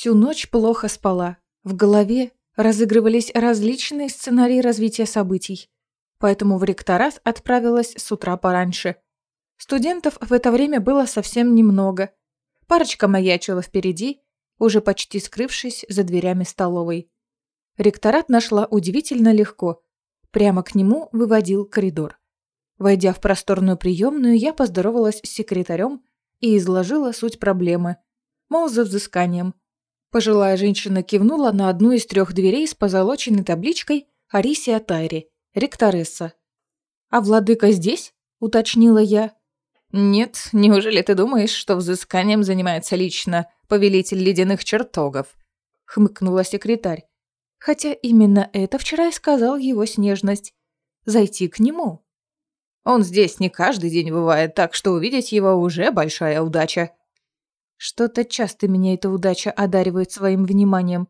Всю ночь плохо спала. В голове разыгрывались различные сценарии развития событий. Поэтому в ректорат отправилась с утра пораньше. Студентов в это время было совсем немного. Парочка маячила впереди, уже почти скрывшись за дверями столовой. Ректорат нашла удивительно легко. Прямо к нему выводил коридор. Войдя в просторную приемную, я поздоровалась с секретарем и изложила суть проблемы. Мол, за взысканием. Пожилая женщина кивнула на одну из трех дверей с позолоченной табличкой «Арисия Тайри, ректоресса». «А владыка здесь?» – уточнила я. «Нет, неужели ты думаешь, что взысканием занимается лично повелитель ледяных чертогов?» – хмыкнула секретарь. Хотя именно это вчера и сказал его снежность. Зайти к нему. Он здесь не каждый день бывает, так что увидеть его уже большая удача. Что-то часто меня эта удача одаривает своим вниманием.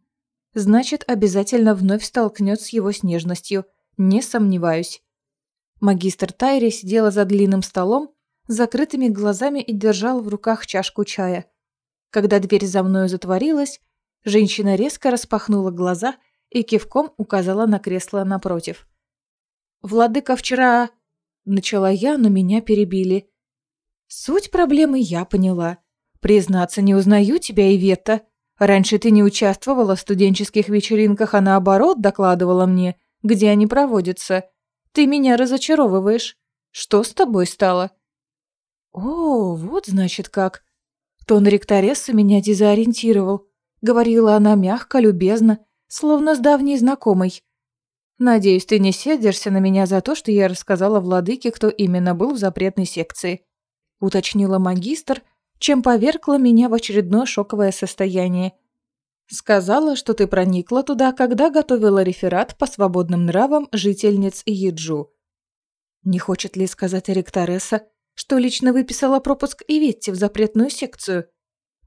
Значит, обязательно вновь столкнет с его снежностью. Не сомневаюсь. Магистр Тайри сидела за длинным столом, закрытыми глазами и держал в руках чашку чая. Когда дверь за мною затворилась, женщина резко распахнула глаза и кивком указала на кресло напротив. «Владыка вчера...» — начала я, но меня перебили. Суть проблемы я поняла. «Признаться, не узнаю тебя, Иветта. Раньше ты не участвовала в студенческих вечеринках, а наоборот докладывала мне, где они проводятся. Ты меня разочаровываешь. Что с тобой стало?» «О, вот значит как». Тон ректорессы меня дезориентировал. Говорила она мягко, любезно, словно с давней знакомой. «Надеюсь, ты не сердишься на меня за то, что я рассказала владыке, кто именно был в запретной секции», уточнила магистр, чем повергла меня в очередное шоковое состояние. Сказала, что ты проникла туда, когда готовила реферат по свободным нравам жительниц Иеджу. Не хочет ли сказать ректоресса, что лично выписала пропуск Иветти в запретную секцию?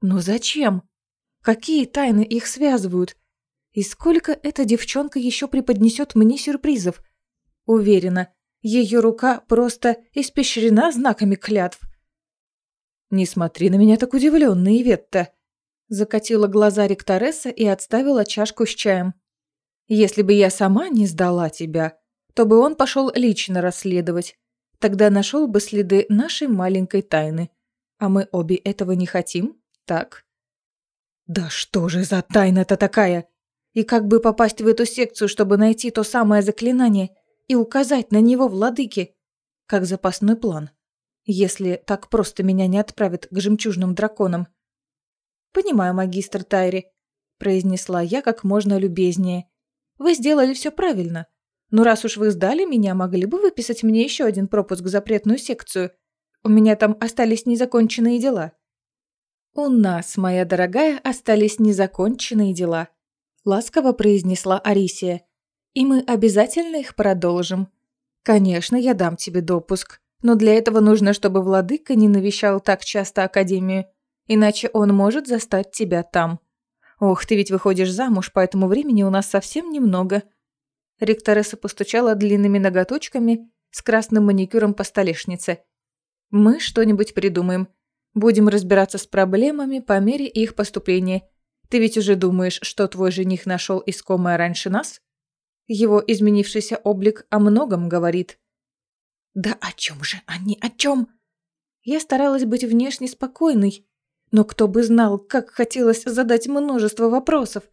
Но зачем? Какие тайны их связывают? И сколько эта девчонка еще преподнесет мне сюрпризов? Уверена, ее рука просто испещрена знаками клятв – «Не смотри на меня так удивленно, Иветта!» Закатила глаза ректоресса и отставила чашку с чаем. «Если бы я сама не сдала тебя, то бы он пошел лично расследовать. Тогда нашел бы следы нашей маленькой тайны. А мы обе этого не хотим, так?» «Да что же за тайна-то такая? И как бы попасть в эту секцию, чтобы найти то самое заклинание и указать на него владыке? Как запасной план?» Если так просто меня не отправят к жемчужным драконам. «Понимаю, магистр Тайри», – произнесла я как можно любезнее. «Вы сделали все правильно. Но раз уж вы сдали меня, могли бы выписать мне еще один пропуск в запретную секцию. У меня там остались незаконченные дела». «У нас, моя дорогая, остались незаконченные дела», – ласково произнесла Арисия. «И мы обязательно их продолжим. Конечно, я дам тебе допуск. Но для этого нужно, чтобы владыка не навещал так часто Академию, иначе он может застать тебя там. Ох, ты ведь выходишь замуж, поэтому времени у нас совсем немного». Ректоресса постучала длинными ноготочками с красным маникюром по столешнице. «Мы что-нибудь придумаем. Будем разбираться с проблемами по мере их поступления. Ты ведь уже думаешь, что твой жених нашел искомое раньше нас? Его изменившийся облик о многом говорит». Да о чем же они, о чем? Я старалась быть внешне спокойной, но кто бы знал, как хотелось задать множество вопросов.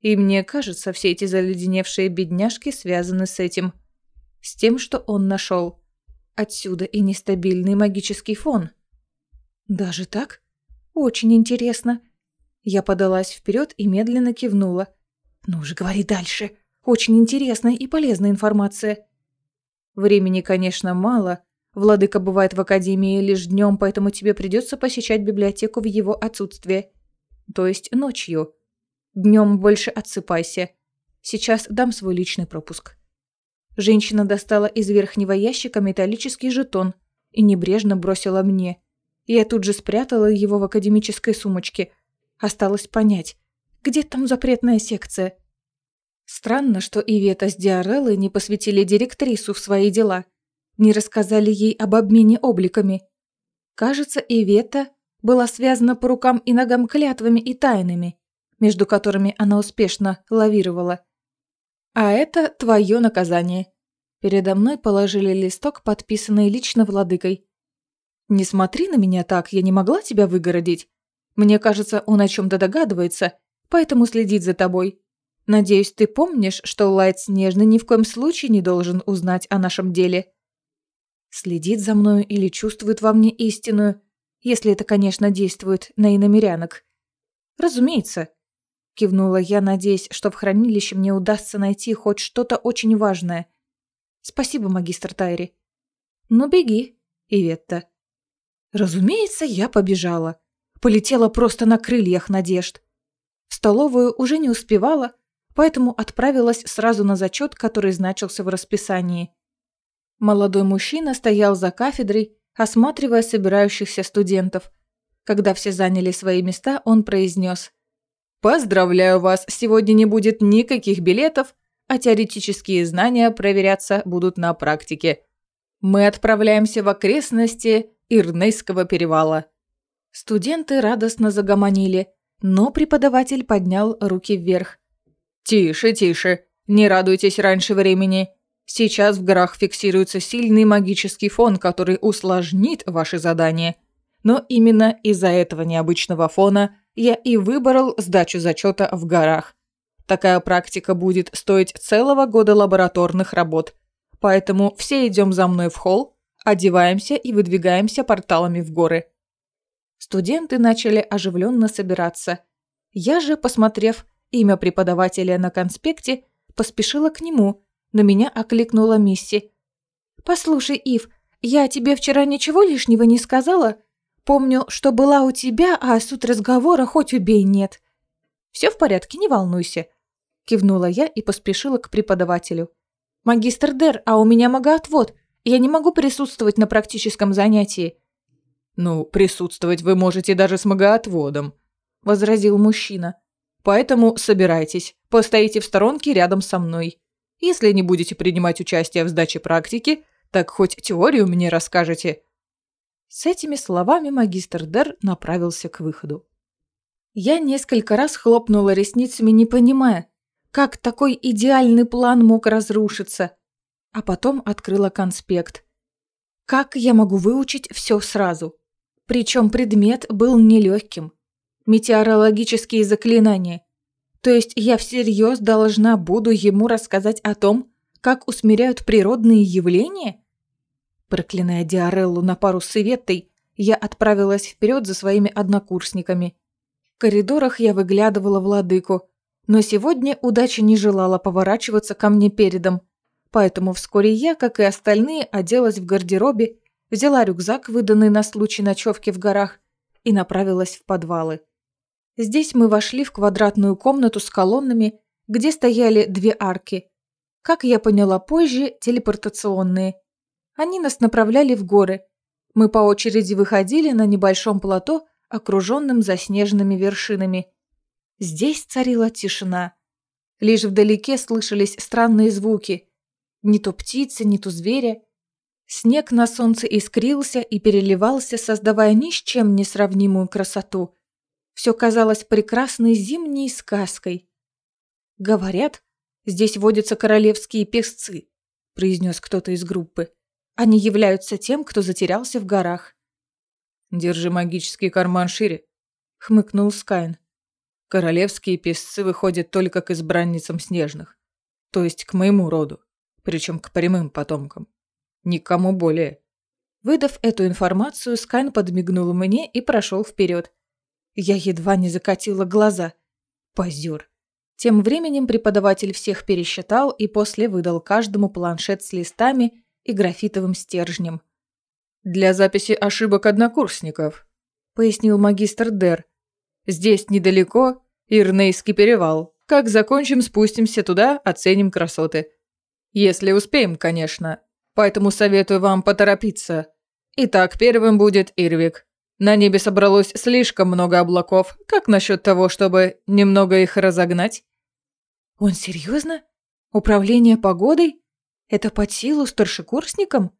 И мне кажется, все эти заледеневшие бедняжки связаны с этим. С тем, что он нашел. Отсюда и нестабильный магический фон. Даже так? Очень интересно. Я подалась вперед и медленно кивнула. Ну же, говори дальше. Очень интересная и полезная информация. Времени, конечно, мало. Владыка бывает в академии лишь днем, поэтому тебе придется посещать библиотеку в его отсутствие. То есть ночью. Днем больше отсыпайся. Сейчас дам свой личный пропуск. Женщина достала из верхнего ящика металлический жетон и небрежно бросила мне. Я тут же спрятала его в академической сумочке. Осталось понять, где там запретная секция. Странно, что Ивета с Диареллой не посвятили директрису в свои дела, не рассказали ей об обмене обликами. Кажется, Ивета была связана по рукам и ногам клятвами и тайнами, между которыми она успешно лавировала. А это твое наказание. Передо мной положили листок, подписанный лично владыкой. Не смотри на меня так, я не могла тебя выгородить. Мне кажется, он о чем-то догадывается, поэтому следит за тобой. Надеюсь, ты помнишь, что Лайт Снежный ни в коем случае не должен узнать о нашем деле. Следит за мною или чувствует во мне истинную, если это, конечно, действует на иномерянок. Разумеется. Кивнула я, надеясь, что в хранилище мне удастся найти хоть что-то очень важное. Спасибо, магистр Тайри. Ну, беги, Иветта. Разумеется, я побежала. Полетела просто на крыльях надежд. В столовую уже не успевала, поэтому отправилась сразу на зачет, который значился в расписании. Молодой мужчина стоял за кафедрой, осматривая собирающихся студентов. Когда все заняли свои места, он произнес «Поздравляю вас, сегодня не будет никаких билетов, а теоретические знания проверяться будут на практике. Мы отправляемся в окрестности Ирнейского перевала». Студенты радостно загомонили, но преподаватель поднял руки вверх. «Тише, тише. Не радуйтесь раньше времени. Сейчас в горах фиксируется сильный магический фон, который усложнит ваши задания. Но именно из-за этого необычного фона я и выбрал сдачу зачета в горах. Такая практика будет стоить целого года лабораторных работ. Поэтому все идем за мной в холл, одеваемся и выдвигаемся порталами в горы. Студенты начали оживленно собираться. Я же, посмотрев имя преподавателя на конспекте, поспешила к нему, но меня окликнула Мисси. «Послушай, Ив, я тебе вчера ничего лишнего не сказала? Помню, что была у тебя, а суть разговора хоть убей нет». «Все в порядке, не волнуйся», – кивнула я и поспешила к преподавателю. «Магистр Дер, а у меня магоотвод. Я не могу присутствовать на практическом занятии». «Ну, присутствовать вы можете даже с магоотводом», – возразил мужчина. Поэтому собирайтесь, постоите в сторонке рядом со мной. Если не будете принимать участие в сдаче практики, так хоть теорию мне расскажете». С этими словами магистр Дер направился к выходу. Я несколько раз хлопнула ресницами, не понимая, как такой идеальный план мог разрушиться, а потом открыла конспект. Как я могу выучить все сразу? Причем предмет был нелегким метеорологические заклинания. То есть я всерьез должна буду ему рассказать о том, как усмиряют природные явления? Проклиная Диареллу на пару с Иветтой, я отправилась вперед за своими однокурсниками. В коридорах я выглядывала владыку, но сегодня удача не желала поворачиваться ко мне передом, поэтому вскоре я, как и остальные, оделась в гардеробе, взяла рюкзак, выданный на случай ночевки в горах, и направилась в подвалы. Здесь мы вошли в квадратную комнату с колоннами, где стояли две арки. Как я поняла позже, телепортационные. Они нас направляли в горы. Мы по очереди выходили на небольшом плато, окруженном заснеженными вершинами. Здесь царила тишина. Лишь вдалеке слышались странные звуки. Не то птицы, не то зверя. Снег на солнце искрился и переливался, создавая ни с чем не сравнимую красоту – все казалось прекрасной зимней сказкой. «Говорят, здесь водятся королевские песцы», – произнес кто-то из группы. «Они являются тем, кто затерялся в горах». «Держи магический карман шире», – хмыкнул Скайн. «Королевские песцы выходят только к избранницам снежных, то есть к моему роду, причем к прямым потомкам. Никому более». Выдав эту информацию, Скайн подмигнул мне и прошел вперед. Я едва не закатила глаза. Позер. Тем временем преподаватель всех пересчитал и после выдал каждому планшет с листами и графитовым стержнем. «Для записи ошибок однокурсников», — пояснил магистр Дер. «Здесь недалеко Ирнейский перевал. Как закончим, спустимся туда, оценим красоты. Если успеем, конечно. Поэтому советую вам поторопиться. Итак, первым будет Ирвик. На небе собралось слишком много облаков. Как насчет того, чтобы немного их разогнать? Он серьезно? Управление погодой? Это под силу старшекурсникам?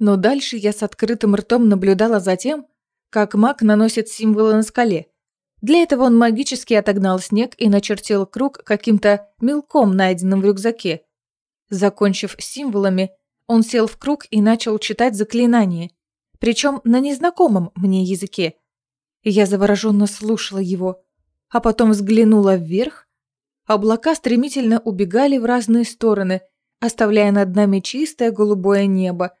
Но дальше я с открытым ртом наблюдала за тем, как маг наносит символы на скале. Для этого он магически отогнал снег и начертил круг каким-то мелком, найденным в рюкзаке. Закончив символами, он сел в круг и начал читать заклинание, причем на незнакомом мне языке. Я завороженно слушала его, а потом взглянула вверх. Облака стремительно убегали в разные стороны, оставляя над нами чистое голубое небо.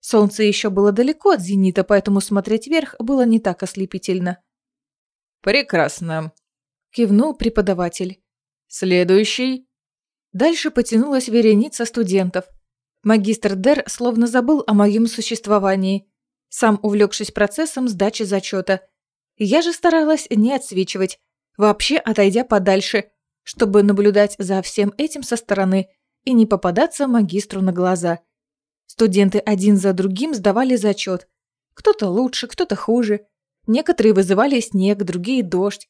Солнце еще было далеко от зенита, поэтому смотреть вверх было не так ослепительно. «Прекрасно», – кивнул преподаватель. «Следующий». Дальше потянулась вереница студентов. Магистр Дер словно забыл о моем существовании, сам увлекшись процессом сдачи зачета. Я же старалась не отсвечивать, вообще отойдя подальше, чтобы наблюдать за всем этим со стороны и не попадаться магистру на глаза. Студенты один за другим сдавали зачет. Кто-то лучше, кто-то хуже. Некоторые вызывали снег, другие – дождь.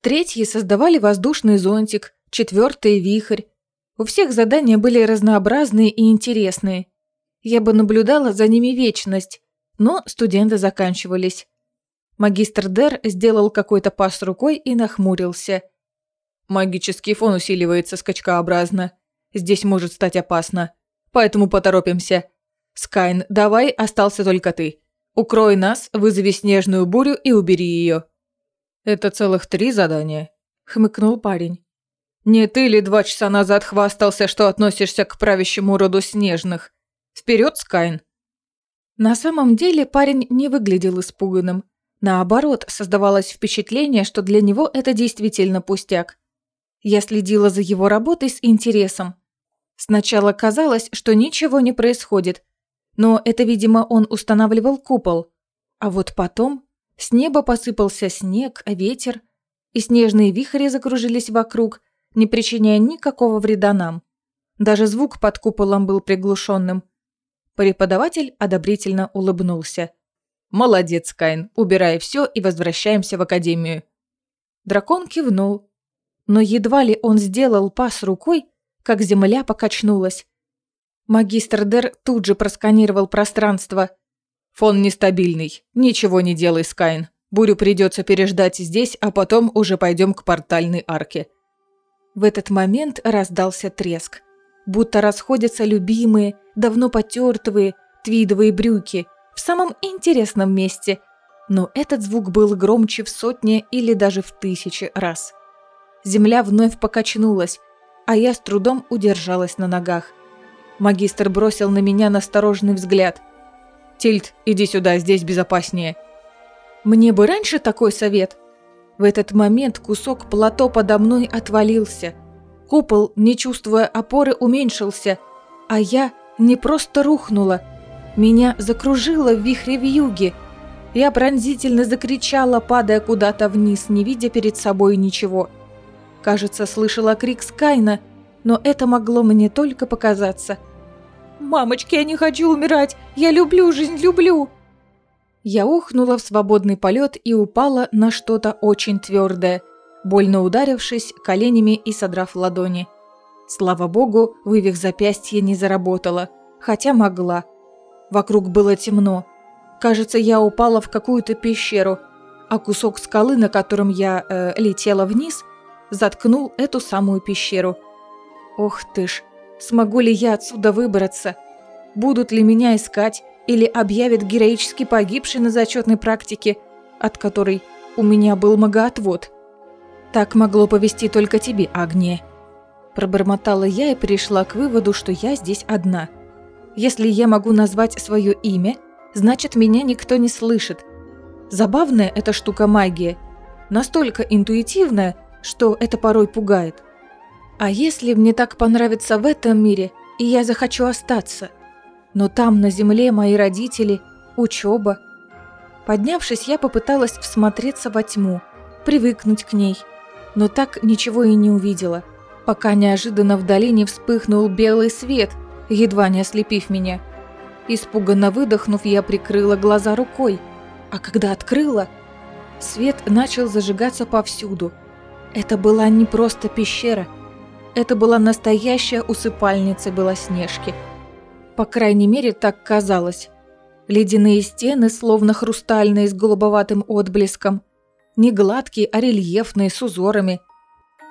Третьи создавали воздушный зонтик, четвертые – вихрь. У всех задания были разнообразные и интересные. Я бы наблюдала за ними вечность, но студенты заканчивались. Магистр Дер сделал какой-то пас рукой и нахмурился. «Магический фон усиливается скачкообразно. Здесь может стать опасно. Поэтому поторопимся. Скайн, давай, остался только ты. Укрой нас, вызови снежную бурю и убери ее. Это целых три задания, хмыкнул парень. Не ты ли два часа назад хвастался, что относишься к правящему роду снежных? Вперед, Скайн! На самом деле парень не выглядел испуганным. Наоборот, создавалось впечатление, что для него это действительно пустяк. Я следила за его работой с интересом. Сначала казалось, что ничего не происходит, но это, видимо, он устанавливал купол. А вот потом с неба посыпался снег, ветер, и снежные вихри закружились вокруг, не причиняя никакого вреда нам. Даже звук под куполом был приглушенным. Преподаватель одобрительно улыбнулся. «Молодец, Кайн, убирай все и возвращаемся в академию». Дракон кивнул. Но едва ли он сделал пас рукой, как земля покачнулась. Магистр Дер тут же просканировал пространство. «Фон нестабильный. Ничего не делай, Скайн. Бурю придется переждать здесь, а потом уже пойдем к портальной арке». В этот момент раздался треск. Будто расходятся любимые, давно потертые, твидовые брюки в самом интересном месте. Но этот звук был громче в сотни или даже в тысячи раз. Земля вновь покачнулась, а я с трудом удержалась на ногах. Магистр бросил на меня настороженный взгляд. «Тильд, иди сюда, здесь безопаснее». «Мне бы раньше такой совет». В этот момент кусок плато подо мной отвалился. Купол, не чувствуя опоры, уменьшился, а я не просто рухнула. Меня закружило в вихре вьюги. Я пронзительно закричала, падая куда-то вниз, не видя перед собой ничего. Кажется, слышала крик Скайна, но это могло мне только показаться. «Мамочки, я не хочу умирать! Я люблю жизнь, люблю!» Я ухнула в свободный полет и упала на что-то очень твердое, больно ударившись коленями и содрав ладони. Слава богу, вывих запястья не заработала, хотя могла. Вокруг было темно. Кажется, я упала в какую-то пещеру, а кусок скалы, на котором я э, летела вниз, заткнул эту самую пещеру. Ох ты ж, смогу ли я отсюда выбраться? Будут ли меня искать или объявят героически погибший на зачетной практике, от которой у меня был магоотвод? Так могло повести только тебе, Агния. Пробормотала я и пришла к выводу, что я здесь одна. Если я могу назвать свое имя, значит меня никто не слышит. Забавная эта штука магия. Настолько интуитивная, что это порой пугает. А если мне так понравится в этом мире, и я захочу остаться? Но там, на земле, мои родители, учеба. Поднявшись, я попыталась всмотреться во тьму, привыкнуть к ней, но так ничего и не увидела, пока неожиданно в долине вспыхнул белый свет, едва не ослепив меня. Испуганно выдохнув, я прикрыла глаза рукой, а когда открыла, свет начал зажигаться повсюду – это была не просто пещера. Это была настоящая усыпальница Белоснежки. По крайней мере, так казалось. Ледяные стены, словно хрустальные с голубоватым отблеском. Не гладкий, а рельефный, с узорами.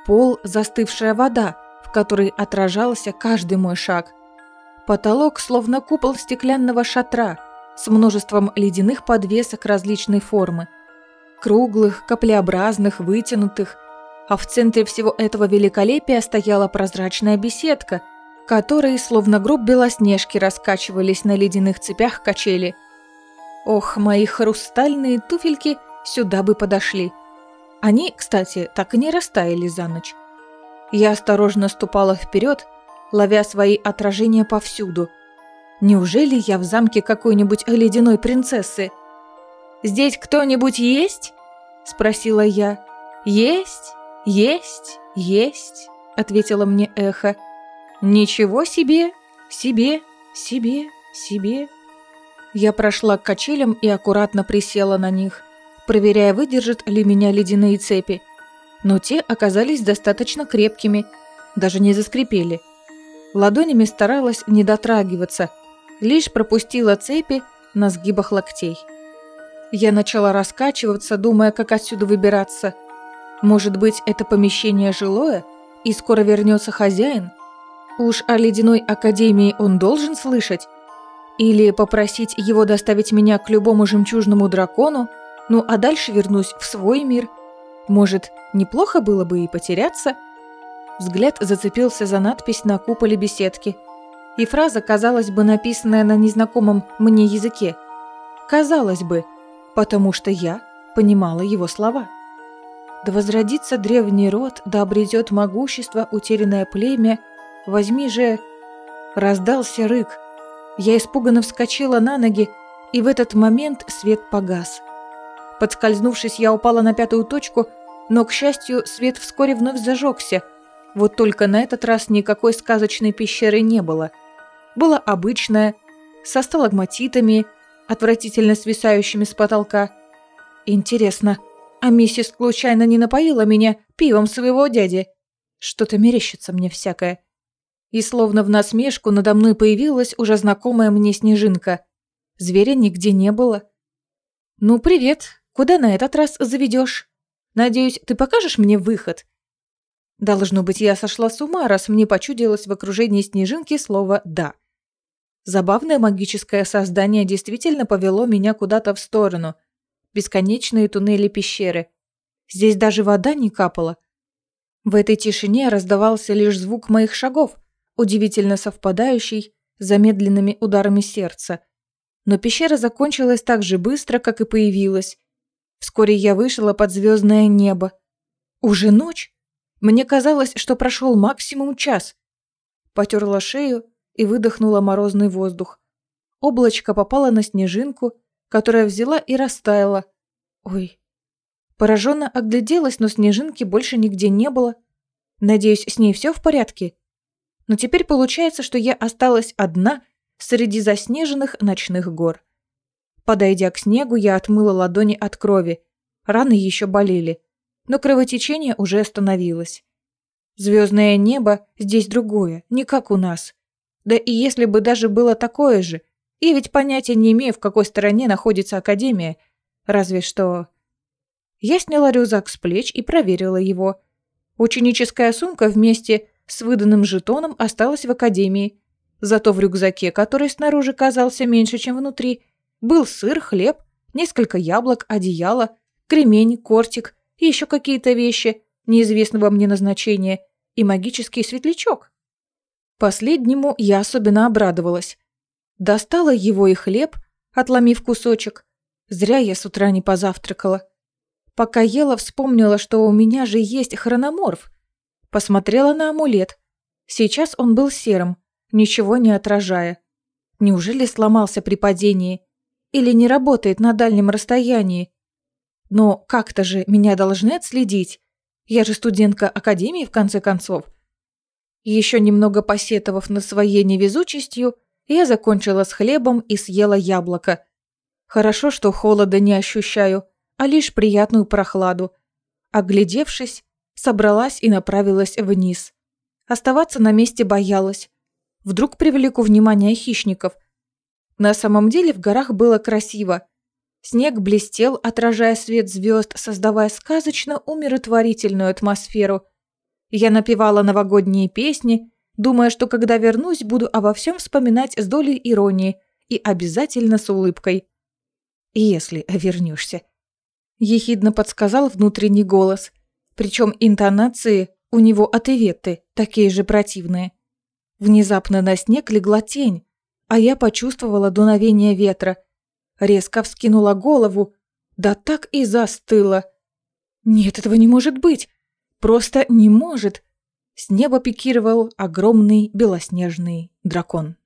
Пол – застывшая вода, в которой отражался каждый мой шаг. Потолок словно купол стеклянного шатра с множеством ледяных подвесок различной формы. Круглых, каплеобразных, вытянутых. А в центре всего этого великолепия стояла прозрачная беседка, которые, словно гроб белоснежки, раскачивались на ледяных цепях качели. Ох, мои хрустальные туфельки сюда бы подошли. Они, кстати, так и не растаяли за ночь. Я осторожно ступала вперед, ловя свои отражения повсюду. Неужели я в замке какой-нибудь ледяной принцессы? «Здесь кто-нибудь есть?» – спросила я. «Есть, есть, есть», – ответила мне эхо. «Ничего себе, себе, себе, себе». Я прошла к качелям и аккуратно присела на них, проверяя, выдержат ли меня ледяные цепи. Но те оказались достаточно крепкими, даже не заскрипели – ладонями старалась не дотрагиваться, лишь пропустила цепи на сгибах локтей. Я начала раскачиваться, думая, как отсюда выбираться. Может быть, это помещение жилое, и скоро вернется хозяин? Уж о ледяной академии он должен слышать? Или попросить его доставить меня к любому жемчужному дракону, ну а дальше вернусь в свой мир? Может, неплохо было бы и потеряться – Взгляд зацепился за надпись на куполе беседки. И фраза, казалось бы, написанная на незнакомом мне языке. Казалось бы, потому что я понимала его слова. «Да возродится древний род, да обретет могущество утерянное племя, возьми же...» Раздался рык. Я испуганно вскочила на ноги, и в этот момент свет погас. Подскользнувшись, я упала на пятую точку, но, к счастью, свет вскоре вновь зажегся – вот только на этот раз никакой сказочной пещеры не было. Была обычная, со сталагматитами, отвратительно свисающими с потолка. Интересно, а миссис случайно не напоила меня пивом своего дяди? Что-то мерещится мне всякое. И словно в насмешку надо мной появилась уже знакомая мне снежинка. Зверя нигде не было. «Ну, привет. Куда на этот раз заведешь? Надеюсь, ты покажешь мне выход?» Должно быть, я сошла с ума, раз мне почудилось в окружении снежинки слово «да». Забавное магическое создание действительно повело меня куда-то в сторону. Бесконечные туннели пещеры. Здесь даже вода не капала. В этой тишине раздавался лишь звук моих шагов, удивительно совпадающий с замедленными ударами сердца. Но пещера закончилась так же быстро, как и появилась. Вскоре я вышла под звездное небо. Уже ночь? Мне казалось, что прошел максимум час. Потерла шею и выдохнула морозный воздух. Облачко попало на снежинку, которая взяла и растаяла. Ой. Пораженно огляделась, но снежинки больше нигде не было. Надеюсь, с ней все в порядке. Но теперь получается, что я осталась одна среди заснеженных ночных гор. Подойдя к снегу, я отмыла ладони от крови. Раны еще болели но кровотечение уже остановилось. Звездное небо здесь другое, не как у нас. Да и если бы даже было такое же, я ведь понятия не имею, в какой стороне находится Академия, разве что... Я сняла рюкзак с плеч и проверила его. Ученическая сумка вместе с выданным жетоном осталась в Академии. Зато в рюкзаке, который снаружи казался меньше, чем внутри, был сыр, хлеб, несколько яблок, одеяло, кремень, кортик и еще какие-то вещи неизвестного мне назначения и магический светлячок. Последнему я особенно обрадовалась. Достала его и хлеб, отломив кусочек. Зря я с утра не позавтракала. Пока ела, вспомнила, что у меня же есть хрономорф. Посмотрела на амулет. Сейчас он был серым, ничего не отражая. Неужели сломался при падении? Или не работает на дальнем расстоянии? Но как-то же меня должны отследить. Я же студентка академии, в конце концов. Еще немного посетовав над своей невезучестью, я закончила с хлебом и съела яблоко. Хорошо, что холода не ощущаю, а лишь приятную прохладу. Оглядевшись, собралась и направилась вниз. Оставаться на месте боялась. Вдруг привлеку внимание хищников. На самом деле в горах было красиво. Снег блестел, отражая свет звезд, создавая сказочно умиротворительную атмосферу. Я напевала новогодние песни, думая, что когда вернусь, буду обо всем вспоминать с долей иронии и обязательно с улыбкой. «Если вернешься», – ехидно подсказал внутренний голос. Причем интонации у него от Иветты такие же противные. Внезапно на снег легла тень, а я почувствовала дуновение ветра. Резко вскинула голову, да так и застыла. Нет, этого не может быть. Просто не может. С неба пикировал огромный белоснежный дракон.